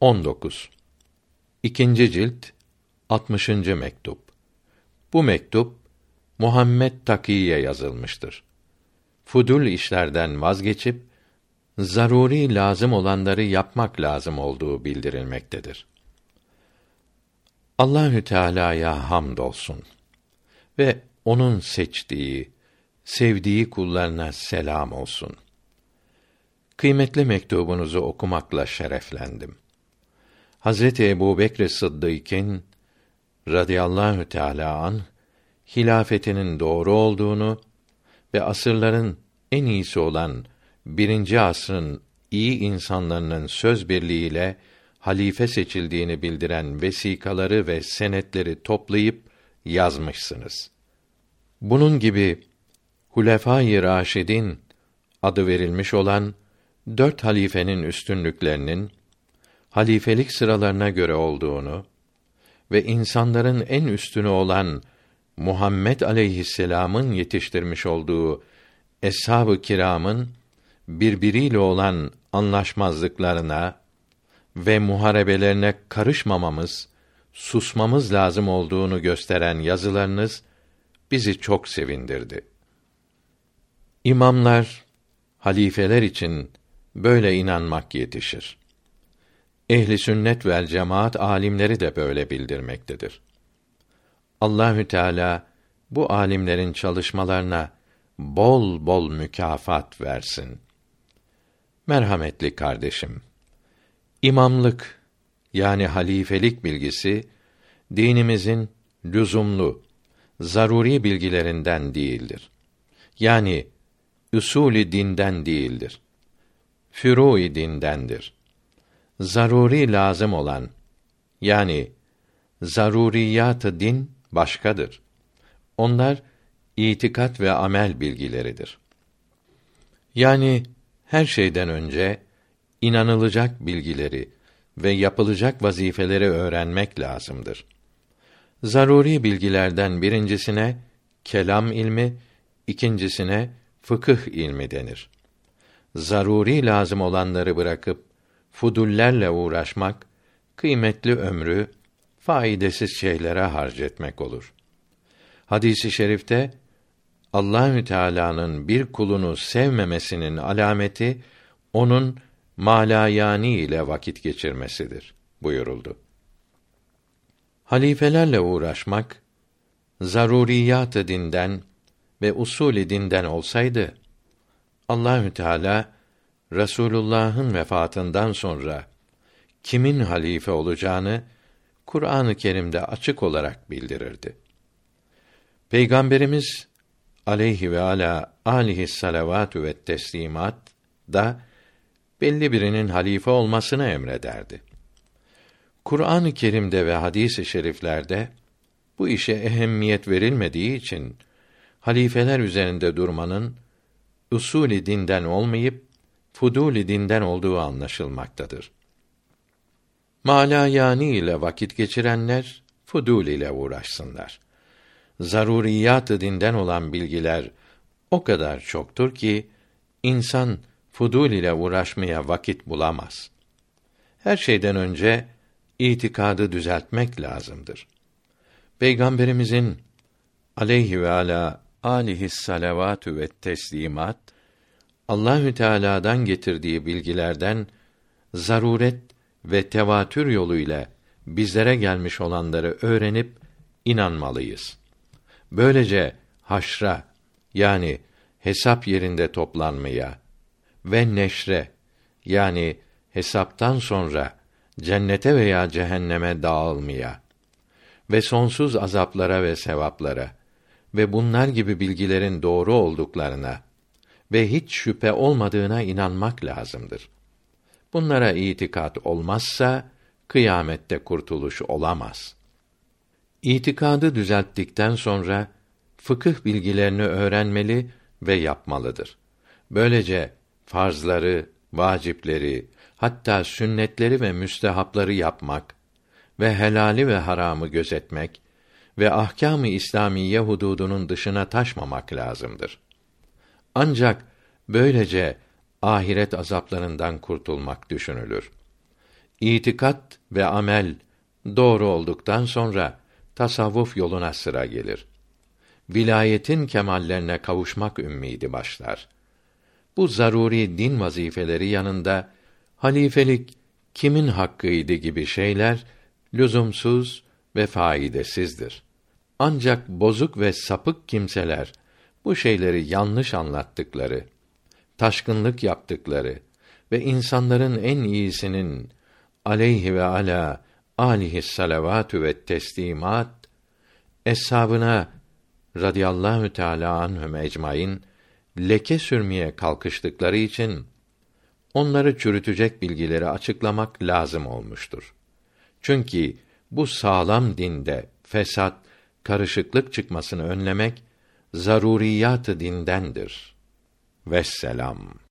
19. İkinci cilt 60. mektup. Bu mektup Muhammed Takiye yazılmıştır. Fudul işlerden vazgeçip zaruri lazım olanları yapmak lazım olduğu bildirilmektedir. Allahü Teala'ya hamdolsun ve onun seçtiği, sevdiği kullarına selam olsun. Kıymetli mektubunuzu okumakla şereflendim. Hazreti Ebu Bekr Sıddık'ın radıyallahu teâlâ an hilafetinin doğru olduğunu ve asırların en iyisi olan birinci asrın iyi insanlarının söz birliğiyle halife seçildiğini bildiren vesikaları ve senetleri toplayıp yazmışsınız. Bunun gibi Hulefâ-i Raşidin adı verilmiş olan dört halifenin üstünlüklerinin halifelik sıralarına göre olduğunu ve insanların en üstünü olan Muhammed aleyhisselam'ın yetiştirmiş olduğu eshab-ı kiramın birbiriyle olan anlaşmazlıklarına ve muharebelerine karışmamamız, susmamız lazım olduğunu gösteren yazılarınız bizi çok sevindirdi. İmamlar, halifeler için böyle inanmak yetişir. Ehli sünnet vel cemaat alimleri de böyle bildirmektedir. Allahü Teala bu alimlerin çalışmalarına bol bol mükafat versin. Merhametli kardeşim, imamlık yani halifelik bilgisi dinimizin lüzumlu, zaruri bilgilerinden değildir. Yani usulü dinden değildir. Fürû dindendir. Zaruri lazım olan yani zaruriyat din başkadır. Onlar itikat ve amel bilgileridir. Yani her şeyden önce inanılacak bilgileri ve yapılacak vazifeleri öğrenmek lazımdır. Zaruri bilgilerden birincisine kelam ilmi, ikincisine fıkıh ilmi denir. Zaruri lazım olanları bırakıp fudullerle uğraşmak kıymetli ömrü faydasız şeylere harcetmek olur. Hadisi şerifte Allahü Teala'nın bir kulunu sevmemesinin alameti onun malayani ile vakit geçirmesidir buyuruldu. Halifelerle uğraşmak zaruriyat dinden ve usul dinden olsaydı Allahü Teala Resulullah'ın vefatından sonra kimin halife olacağını Kur'an-ı Kerim'de açık olarak bildirirdi. Peygamberimiz aleyhi ve ala alihi salavatü ve teslimat da belli birinin halife olmasını emrederdi. Kur'an-ı Kerim'de ve hadis-i şeriflerde bu işe ehemmiyet verilmediği için halifeler üzerinde durmanın usulü dinden olmayıp fuduli dinden olduğu anlaşılmaktadır. Malayani ile vakit geçirenler fudul ile uğraşsınlar. Zaruriyat dinden olan bilgiler o kadar çoktur ki insan fudul ile uğraşmaya vakit bulamaz. Her şeyden önce itikadı düzeltmek lazımdır. Peygamberimizin aleyhi ve ala alihi salavatü ve teslimat Allahü Teala'dan getirdiği bilgilerden zaruret ve tevatür yoluyla bizlere gelmiş olanları öğrenip inanmalıyız. Böylece haşra yani hesap yerinde toplanmaya ve neşre yani hesaptan sonra cennete veya cehenneme dağılmaya ve sonsuz azaplara ve sevaplara ve bunlar gibi bilgilerin doğru olduklarına ve hiç şüphe olmadığına inanmak lazımdır. Bunlara itikat olmazsa kıyamette kurtuluş olamaz. İtikadı düzelttikten sonra fıkıh bilgilerini öğrenmeli ve yapmalıdır. Böylece farzları, vacipleri, hatta sünnetleri ve müstehapları yapmak ve helali ve haramı gözetmek ve ahkâm-ı İslamiye hududunun dışına taşmamak lazımdır. Ancak böylece ahiret azaplarından kurtulmak düşünülür. İtikat ve amel doğru olduktan sonra tasavvuf yoluna sıra gelir. Vilayetin kemallerine kavuşmak ümmidi başlar. Bu zaruri din vazifeleri yanında halifelik kimin hakkıydı gibi şeyler lüzumsuz ve faydasızdır. Ancak bozuk ve sapık kimseler bu şeyleri yanlış anlattıkları, taşkınlık yaptıkları ve insanların en iyisinin aleyhi ve ala alihi salavatü ve teslimat eshabına radıyallahu teala anhum ecmaîn leke sürmeye kalkıştıkları için onları çürütecek bilgileri açıklamak lazım olmuştur. Çünkü bu sağlam dinde fesat, karışıklık çıkmasını önlemek zaruriyat dindendir. Vesselam.